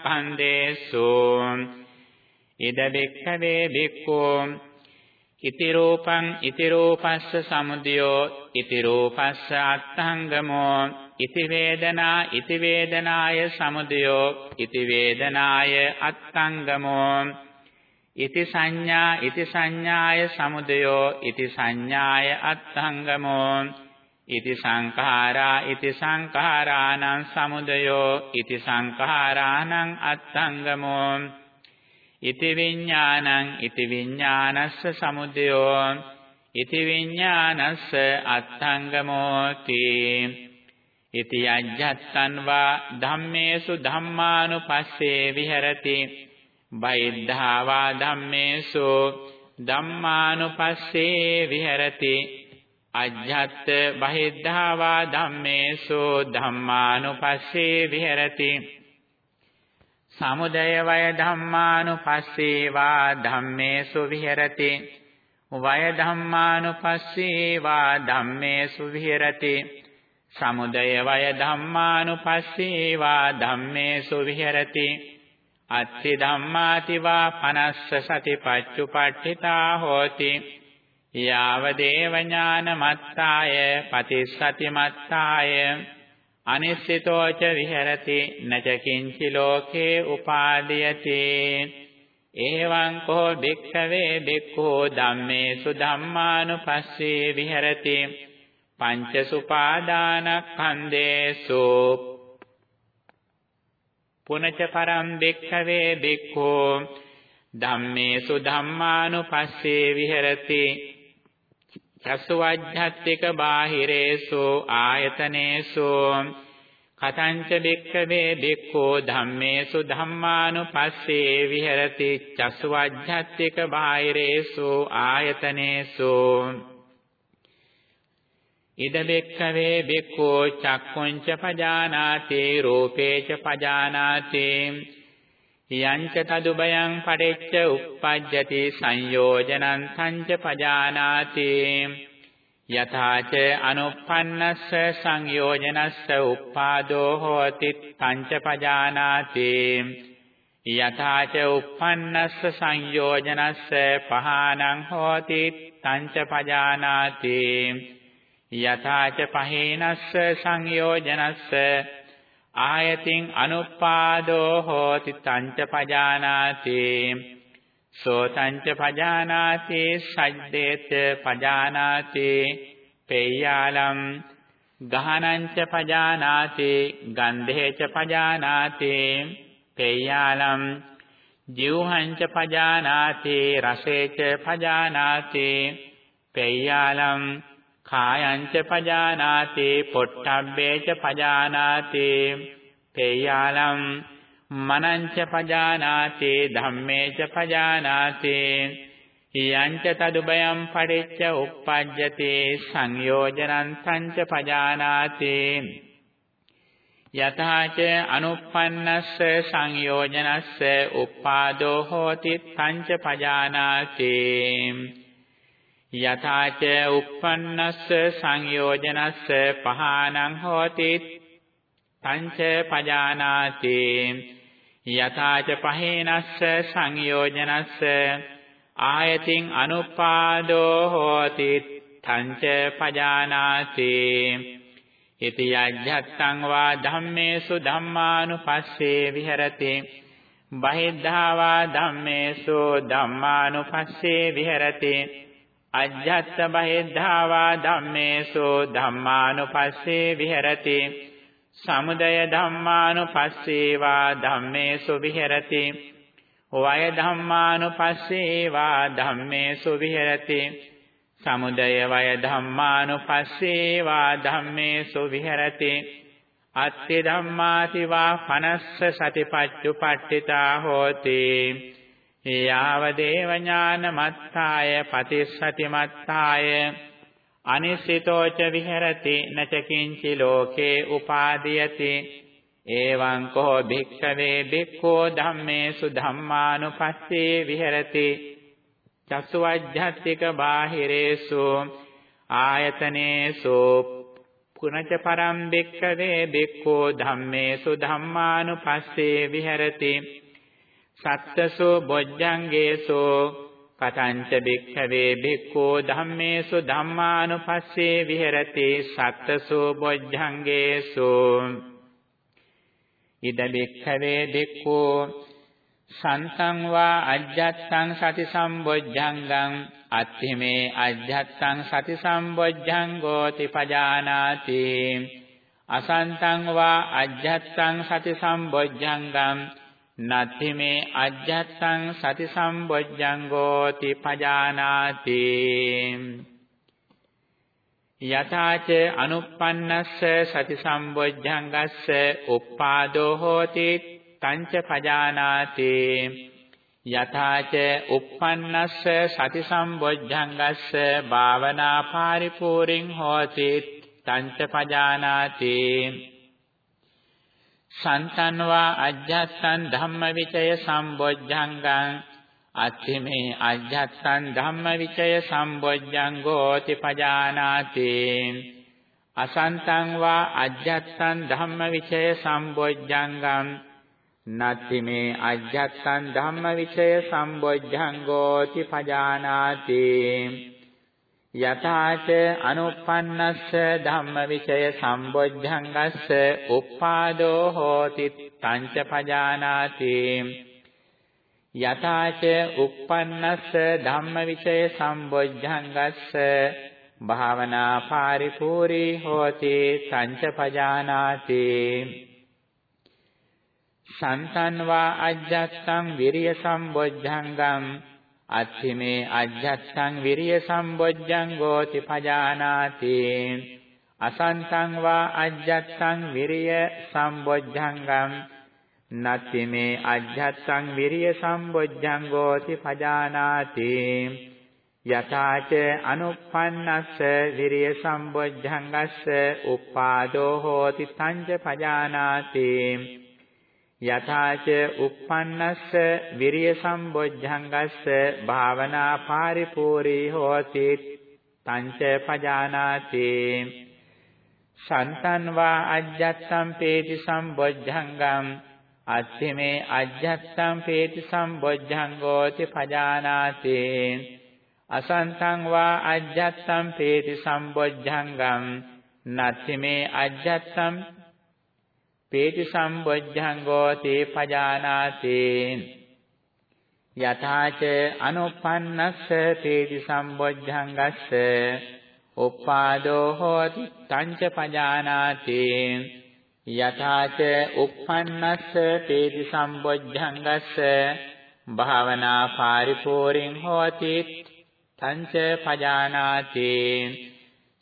Speaker 1: ඉද භික්ඛවේ භික්ඛෝ ඉති රූපං ඉති රූපස්ස සමුදයෝ ඉති රූපස්ස අත්ථංගමෝ ඉති වේදනා ඉති වේදනාය සමුදයෝ ඉති වේදනාය අත්ථංගමෝ ඉති සංඥා ඉති සංඥාය සමුදයෝ ඉති සංඥාය අත්ථංගමෝ ඉති සංඛාරා ඉති සංඛාරාණං සමුදයෝ ඉති සංඛාරාණං අත්ථංගමෝ ඉති විඥානං ඉති විඥානස්ස සමුදයෝ ඉති විඥානස්ස අත්ථංගමෝති ඉති අජ්ජත්තං වා ධම්මේසු ධම්මානුපස්සේ විහෙරති බයිද්ධාවා ධම්මේසු ධම්මානුපස්සේ විහෙරති අජ්ජත් බහිද්ධාවා ධම්මේසු ධම්මානුපස්සේ විහෙරති සමුදය වය ධම්මානුපස්සේ වා ධම්මේසු විහෙරති වය ධම්මානුපස්සේ වා ධම්මේසු විහෙරති සමුදය වය ධම්මානුපස්සේ වා ධම්මේසු විහෙරති අත්ති ධම්මාති වා පනස්ස සතිපච්චුපට්ඨිතා හෝති. යාව දේව ඥානමත්තාය පතිස්සති මත්තාය අනිශ්චිතෝච විහෙරති නච කිංචි ලෝකේ උපාදීයති. එවං කෝ භික්ඛවේ භික්ඛෝ ධම්මේසු ධම්මානුපස්සේ විහෙරති. පංච සුපාදානස්කන්ධේසු පුනච පරම් භික්ඛවේ භික්ඛෝ ධම්මේසු ධම්මානුපස්සේ විහෙරති චස්සවජ්ජත්තික බාහිරේසු ආයතනේසු කතංච භික්ඛවේ භික්ඛෝ ධම්මේසු ධම්මානුපස්සේ විහෙරති චස්සවජ්ජත්තික බාහිරේසු ආයතනේසු ඉද බෙක්ඛවේ බෙක්ඛෝ චක්ඛුංච පජානාති රූපේච පජානාති. යංච තදුබයං පඩෙච්ච uppajjati සංයෝජනං සංච පජානාති. යථාච අනුප්පන්නස්ස සංයෝජනස්ස උප්පාදෝ හෝති පංච පජානාති. යථාච uppannස්ස සංයෝජනස්ස පහානං හෝති තංච පජානාති. යථාච පහේනස්ස සංයෝජනස්ස ආයතින් අනුපාදෝ හෝති තංච පජානාති සෝතංච පජානාති සජ්ජේත පජානාති පේයාලම් ගහනංච පජානාති ගන්ධේච පජානාති පේයාලම් ජීවහංච පජානාති රසේච පජානාති පේයාලම් කායංච පජානාති පොට්ටබ්බේච පජානාති පේයාලම් මනංච පජානාති ධම්මේච පජානාති යංච තදුබයම් පරිච්ඡ උප්පජ්ජති සංයෝජනං සංච පජානාති. යථාච අනුප්පන්නස්ස සංයෝජනස්ස උපාදෝ හෝති සංච පජානාති. යථාච උප්පන්නස්ස සංයෝජනස්ස පහානං හෝති. සංච පජානාති. යථාච පහේනස්ස සංයෝජනස්ස ආයතින් අනුපාදෝ හෝති. තංච පජානාති. ඉති යජ්ජත්තං වා ධම්මේසු ධම්මානුපස්සේ විහෙරති. බහිද්ධා වා ධම්මේසු ධම්මානුපස්සේ විහෙරති. අජ්ජත්ත බහිද්ධා වා ධම්මේසු ධම්මානුපස්සේ විහෙරති. සමුදය ධම්මානුපස්සේ වා ධම්මේසු විහෙරති. වය ධම්මානුපස්සේවා ධම්මේසු විහෙරති. සමුදය වය ධම්මානුපස්සේවා ධම්මේසු විහෙරති. අත්ති ධම්මාති වා පනස්ස සතිපච්චුපට්ඨිතා හෝති. යාව දේව ඥානමත්තාය පතිස්සති මත්තාය අනිසිතෝච විහෙරති නච කිංචි ලෝකේ උපාදීයති එවං කෝ භික්ඛවේ භික්ඛෝ ධම්මේසු ධම්මානුපස්සේ විහෙරති චස්සවජ්ජත්තික බාහිරේසු ආයතනේසු පුනච පරම් භික්ඛවේ භික්ඛෝ ධම්මේසු ධම්මානුපස්සේ විහෙරති සත්තසෝ බොජ්ජංගේසු කතංච භික්ඛවේ භික්ඛෝ ධම්මේසු ධම්මානුපස්සේ විහෙරති සත්තසෝ බොජ්ජංගේසු ඉද බික්ඛවේ බික්ඛෝ සන්තං වා අජ්ජත්තං සති සම්බොජ්ජංගං අත්ථිමේ අජ්ජත්තං සති සම්බොජ්ජංගෝති පජානාති අසන්තං වා අජ්ජත්තං සති සම්බොජ්ජංගං නත්ථිමේ අජ්ජත්තං සති සම්බොජ්ජංගෝති පජානාති. යථාච අනුප්පන්නස්ස සති සම්බොජ්ජංගස්ස උප්පාදෝ හෝති තංච පජානාති. යථාච උප්පන්නස්ස සති සම්බොජ්ජංගස්ස භාවනා පරිපූර්ණං හෝති තංච පජානාති. සන්තන්වා අජ්ජත්තං ධම්මවිචය සම්බොජ්ජංගං අත්ථිමේ අජ්ජත්තං ධම්මවිචය සම්බොජ්ජංගෝති පජානාති අසන්තං වා අජ්ජත්තං ධම්මවිචය සම්බොජ්ජංගම් නත්ථිමේ අජ්ජත්තං ධම්මවිචය සම්බොජ්ජංගෝති පජානාති යථාච අනුප්පන්නස්ස ධම්මවිචය සම්බොජ්ජංගස්ස උප්පාදෝ හෝති තංච පජානාති. යථාච uppannස්ස ධම්මවිචය සම්බොජ්ජංගස්ස භාවනා පාරිපූර්ණී හෝති සංච පජානාති. සන්තන්වා අජ්ජත්තං විරිය සම්බොජ්ජංගම් අත්ථිමේ අජ්ජත්තං විරිය සම්බොජ්ජංගෝති පජානාති. අසන්තං වා අජ්ජත්තං විරිය සම්බොජ්ජංගම්. නත්ති මේ අජ්ජත්තං විරිය සම්බොජ්ජංගෝති පජානාති. යථාච අනුප්පන්නස්ස විරිය සම්බොජ්ජංගස්ස උප්පාදෝ හෝති සංජ පජානාති. යථාච උප්පන්නස්ස විරිය සම්බොජ්ජංගස්ස භාවනා පාරිපූර්ණී හෝති තංච පජානාති සන්තන් වා අජ්ජත්තම් පේති සම්බොජ්ජංගම් අත්ථිමේ අජ්ජත්තං පේති සම්බොජ්ජංගෝති පජානාති අසන්තං වා අජ්ජත්තං පේති සම්බොජ්ජංගම් නත්ථිමේ අජ්ජත්තං පේති සම්බොජ්ජංගෝති පජානාති යථාච අනුපන්නස්ස තේති සම්බොජ්ජංගස්ස. උප්පාදෝ හෝති තංච පජානාති යථාච uppannස්ස තේති සම්බොජ්ජංගස්ස. භාවනා පාරිපූර්ණං හෝති තංච පජානාති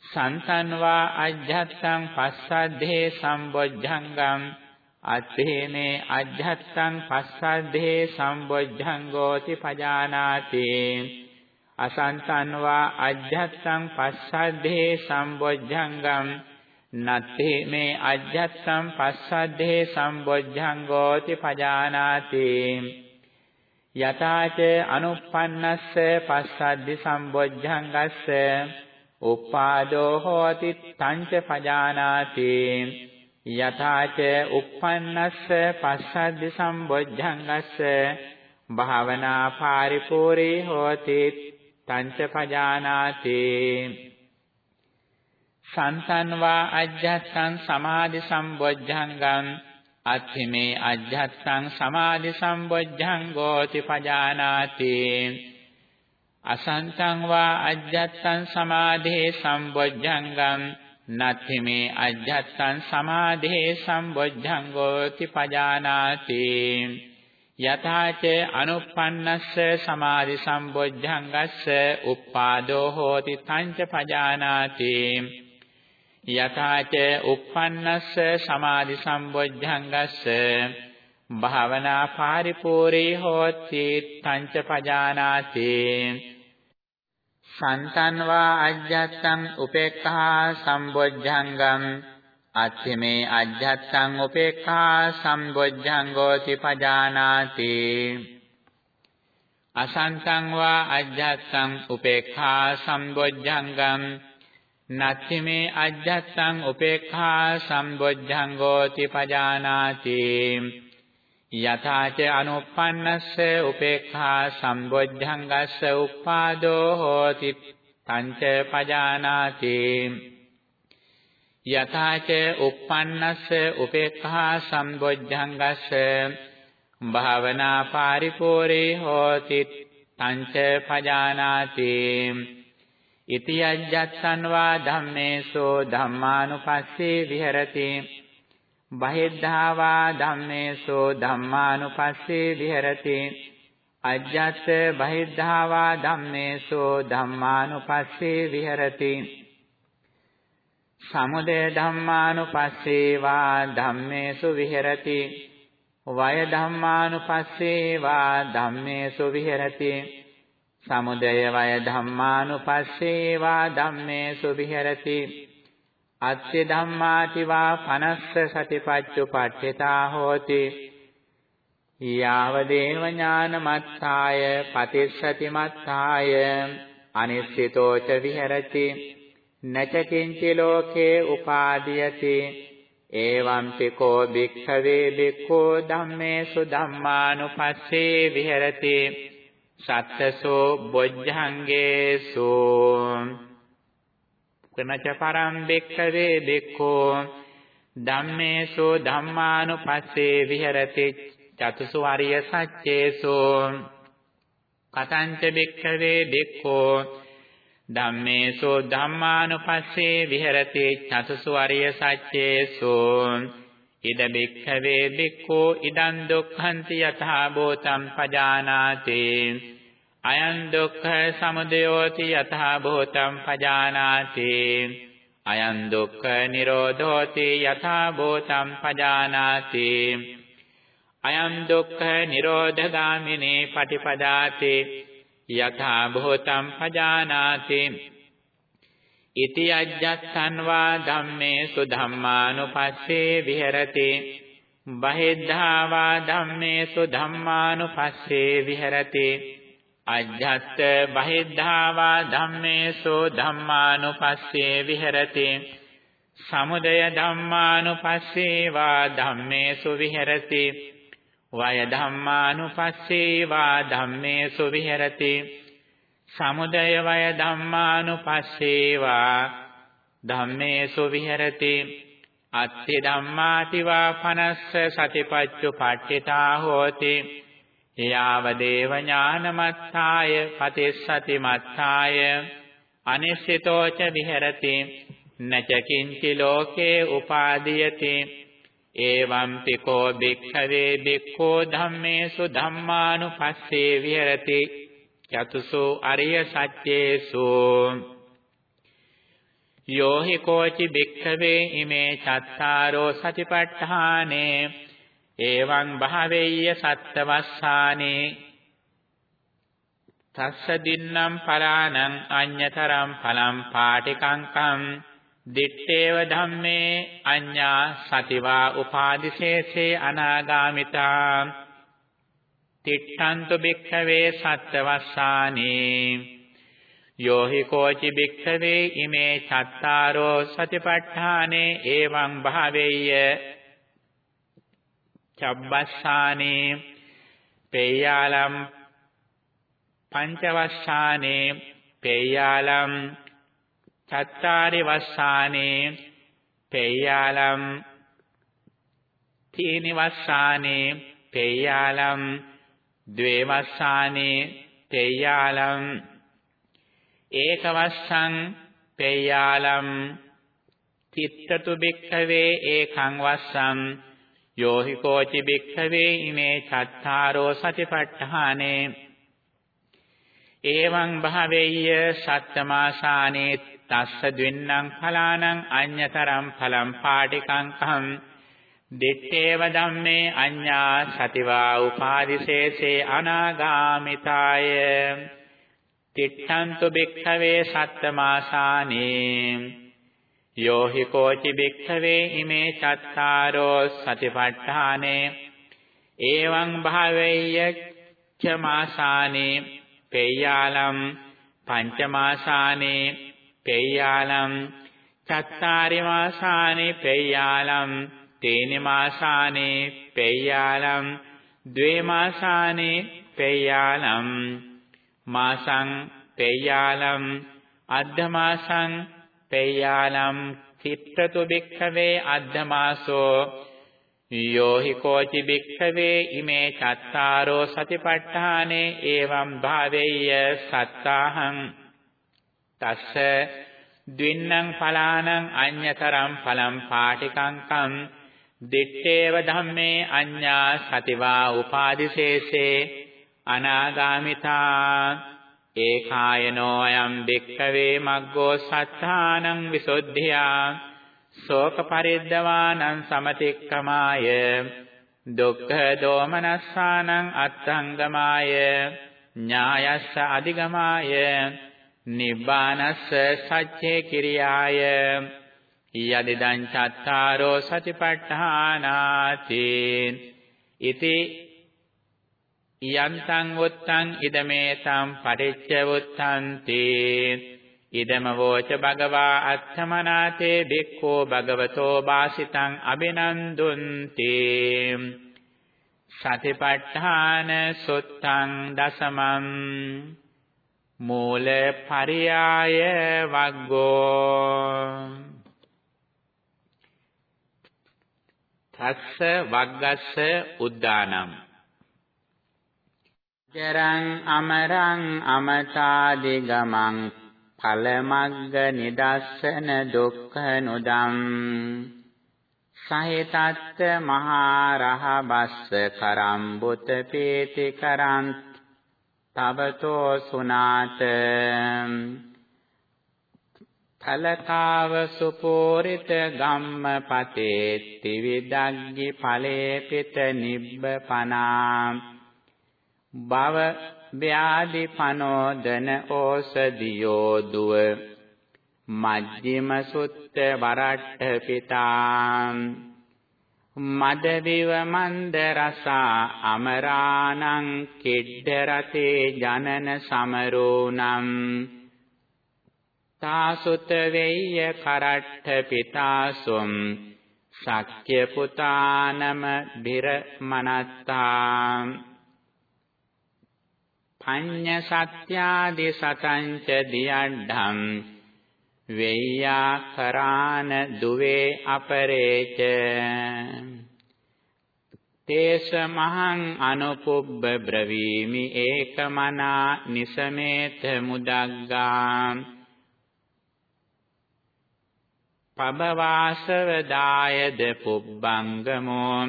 Speaker 1: සන්තන්වා අජ්ජත්තං පස්සද්ධේ සම්බොජ්ජංගම් අත්තේනේ අජ්ජත්තං පස්සද්ධේ සම්බොජ්ජංගෝති පජානාති අසන්තන්වා අජ්ජත්තං පස්සද්ධේ සම්බොජ්ජංගම් නත්තේ මේ අජ්ජත්තං පස්සද්ධේ සම්බොජ්ජංගෝති පජානාති යතාච අනුප්පන්නස්ස පස්සද්ධි සම්බොජ්ජංගස්ස උපාදෝ හෝති තංච පජානාති යථාච uppannස්ස පස්සද්ධි සම්බොජ්ජංගස්ස භාවනා පාරිපූර්ණේ හෝති තංච පජානාති සන්තන්වා අජ්ජස්සං සමාධි සම්බොජ්ජංගං අත්ථිමේ අජ්ජස්සං සමාධි සම්බොජ්ජංගෝති පජානාති අසන්තං වා අජ්ජත්තං සමාධේ සම්බොජ්ජංගං නත්ථිමේ අජ්ජත්තං සමාධේ සම්බොජ්ජංගෝති පජානාති යථාච අනුප්පන්නස්ස සමාධි සම්බොජ්ජංගස්ස උප්පාදෝ හෝති තංච පජානාති යථාච uppannස්ස සමාධි සම්බොජ්ජංගස්ස භාවනා පාරිපූර්ණේ හෝති තංච පජානාති සන්තන්වා අජ්ජත්තං උපේක්ඛා සම්බොජ්ජංගම්. අත්ථිමේ අජ්ජත්තං උපේක්ඛා සම්බොජ්ජංගෝති පජානාති. අසන්තං වා අජ්ජත්තං උපේක්ඛා සම්බොජ්ජංගම්. නත්ථිමේ අජ්ජත්තං උපේක්ඛා සම්බොජ්ජංගෝති පජානාති. යථාච අනුප්පන්නස්ස උපේක්ඛා සම්බොජ්ජංගස්ස උප්පාදෝ හෝති පංච පජානාති. යථාච uppannස්ස උපේක්ඛා සම්බොජ්ජංගස්ස භාවනා පාරිපෝරේ හෝති පංච පජානාති. ඉති අජ්ජත්සන් වා ධම්මේසෝ ධම්මානුපස්සේ විහෙරති. බහිද්ධා වා ධම්මේසෝ ධම්මානුපස්සේ විහෙරති. අජ්ජත් බහිද්ධා වා ධම්මේසෝ ධම්මානුපස්සේ විහෙරති. සමුදය ධම්මානුපස්සේ වා ධම්මේසු විහෙරති. වය ධම්මානුපස්සේ වා ධම්මේසු විහෙරති. සමුදය වය ධම්මානුපස්සේ වා ධම්මේසු විහෙරති. අත්‍ය ධම්මාති වා පනස්ස සතිපච්චුපට්ඨිතා හෝති. යාව දේව ඥානමත්තාය පතිස්සති මත්තාය අනිස්සිතෝච විහෙරති. නච කිංචි ලෝකේ උපාදීයති. එවං පිකෝ භික්ඛවේ භික්ඛෝ ධම්මේසු ධම්මානුපස්සේ විහෙරති. සත්තසෝ බොජ්ජංගේසු කනච පරම් බෙක්කවේ බෙක්ඛෝ ධම්මේසු ධම්මානුපස්සේ විහෙරති චතුසු ආර්ය සත්‍යේසු කතංච බෙක්කවේ බෙක්ඛෝ ධම්මේසු ධම්මානුපස්සේ විහෙරති චතුසු ආර්ය සත්‍යේසු ඉද බික්ඛවේ බික්ඛෝ ඉදං දුක්ඛන්ති යථා භූතං පජානාති. අයං දුක්ඛ සමුදයෝති යථා භූතං පජානාති। අයං දුක්ඛ නිරෝධෝති යථා භූතං පජානාති। අයං දුක්ඛ නිරෝධගාමිනේ පටිපදාති। යථා භූතං පජානාති। ඉති අජ්ජත්සන් වා ධම්මේසු ධම්මානුපස්සේ විහෙරති। බහෙද්ධා වා ධම්මේසු ධම්මානුපස්සේ විහෙරති। අජ්ජත් බහෙද්ධා වා ධම්මේසු ධම්මානුපස්සේ විහෙරති. සමුදය ධම්මානුපස්සේ වා ධම්මේසු විහෙරති. වය ධම්මානුපස්සේ වා ධම්මේසු විහෙරති. සමුදය වය ධම්මානුපස්සේවා ධම්මේසු විහෙරති. අත්ථි ධම්මාති වා පනස්ස සතිපච්චු පට්ඨිතා හෝති. යාව දේව ඥානමත්තාය පතිස්සති මත්තාය අනිශ්චිතෝච විහෙරති නච කිංචි ලෝකේ උපාදීයති. එවං පිකෝ භික්ඛවේ භික්ඛෝ ධම්මේසු ධම්මානුපස්සේ විහෙරති. චතුසු අරිය සත්‍යේසු. යෝහි කෝචි භික්ඛවේ ඉමේ චත්තාරෝ සතිපට්ඨානේ. එවං භාවෙය්‍ය සත්තවස්සානේ. තස්ස දින්නම් පලානං අඤ්‍යතරම් පලම් පාටිකංකම්. දිත්තේව ධම්මේ අඤ්ඤා සතිවා උපාදිශේෂේ අනාගාමිතා. තිට්ඨන්තු භික්ඛවේ සත්තවස්සානේ. යෝහි කෝචි භික්ඛවේ ඉමේ චත්තාරෝ සතිපට්ඨානේ. එවං භාවෙය්‍ය චබ්බස්සානේ පේයාලම් පංචවස්සානේ පේයාලම් චත්තාරි වස්සානේ පේයාලම් තීනි වස්සානේ පේයාලම් ද්වේ වස්සානේ පේයාලම් ඒකවස්සං පේයාලම් චිත්තතු භික්ඛවේ ඒකං වස්සං යෝහි කෝචි භික්ඛවේ ඉමේ චත්තාරෝ සතිපට්ඨානේ. එවං භාවෙය්‍ය සත්තමාසානේ තස්ස ද්වින්නම් ඵලානං අඤ්‍යතරම් ඵලම් පාටිකං කම් දිත්තේව ධම්මේ අඤ්ඤා සතිවා උපාදිශේෂේ අනාගාමිතාය. තිට්ඨන්තු භික්ඛවේ සත්තමාසානේ. යෝහි කෝචි භික්ඛවේ ඉමේ චත්තාරෝ සතිපට්ඨානේ එවං භාවෙය්‍ය ච මාසානේ පේයාලම් පංචමාසානේ පේයාලම් චත්තාරි මාසානේ පේයාලම් තේනි මාසානේ පේයාලම් ද්වේ මාසානේ පේයාලම් මාසං පේයාලම් අද්ධමාසං පේයාලම් චිත්තතු භික්ඛවේ අද්ධමාසෝ යෝහි කෝචි භික්ඛවේ ඉමේ චත්තාරෝ සතිපට්ඨානේ එවං භාවෙය්‍ය සත්තාහං. තස්ස ද්වින්නම් ඵලානං අඤ්‍යතරම් ඵලම් පාටිකංකම්. දිත්තේව ධම්මේ අඤ්ඤා සතිවා උපාදිශේෂේ අනාගාමිතා ඒකායනෝ අයම් භික්ඛවේ මග්ගෝ සත්තානං විසුද්ධියා ශෝක පරිද්දවානං සමතික්කමාය දුක්ඛ දෝමනස්සානං අත්ංගමාය ඥායස්ස අධිගමාය නිබ්බානස්ස සච්චේ කිරියාය යදිදං චත්තාරෝ සතිපට්ඨානාති. ඉති යන්තං උත්තං ඉදමේතං පටිච්ච උත්තන්ති ඉදම වෝච භගවා අත්තමනාතේ බික්ඛෝ භගවතෝ වාසිතං අබිනන්දුන්ති සතිපට්ඨාන සුත්තං දසමං। මූල පරියාය වග්ගෝ। තස්ස වග්ගස්ස උද්දානම් චරං අමරං අමතාදිගමං ඵලමග්ග නිදස්සන දුක්ඛ නුදම්. සහිතත්ත මහා රහබස්ස කරම්බුත පීති කරං තවතෝ සුනාත. කලකාව සුපෝරිත ගම්මපතේ ත්‍රිවිදග්ගි ඵලේ පිට නිබ්බපනා. භව ව්‍යාධි පනෝදන ඕසදියෝ දුව. මජ්ජිම සුත්ත වරට්ඨ පිතා. මද විව මන්ද රසා අමරාණං කිඩ්ඩ රතේ ජනන සමරෝනම් තාසුත වෙය්‍ය කරට්ඨ පිතාසොම්. ශක්‍ය පුතානම බිර මනත්තා. අඤ්ඤ සත්‍යාදි සතංච දියණ්ඩම් වෙය්‍යාකරාන දුවේ අපරේච තේස මහං අනුපුබ්බ බ්‍රවීමි ඒකමනා නිසමේත මුදග්ගා පබවාසව දායද පුබ්බංගමෝ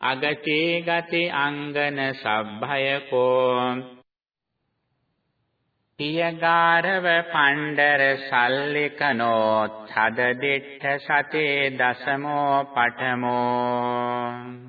Speaker 1: අගතේ ගති අංගන සබ්භයකෝ පියගාරව පණ්ඩර සල්ලිකනෝ තද දිට්ඨ සතේ දසමෝ පඨමෝ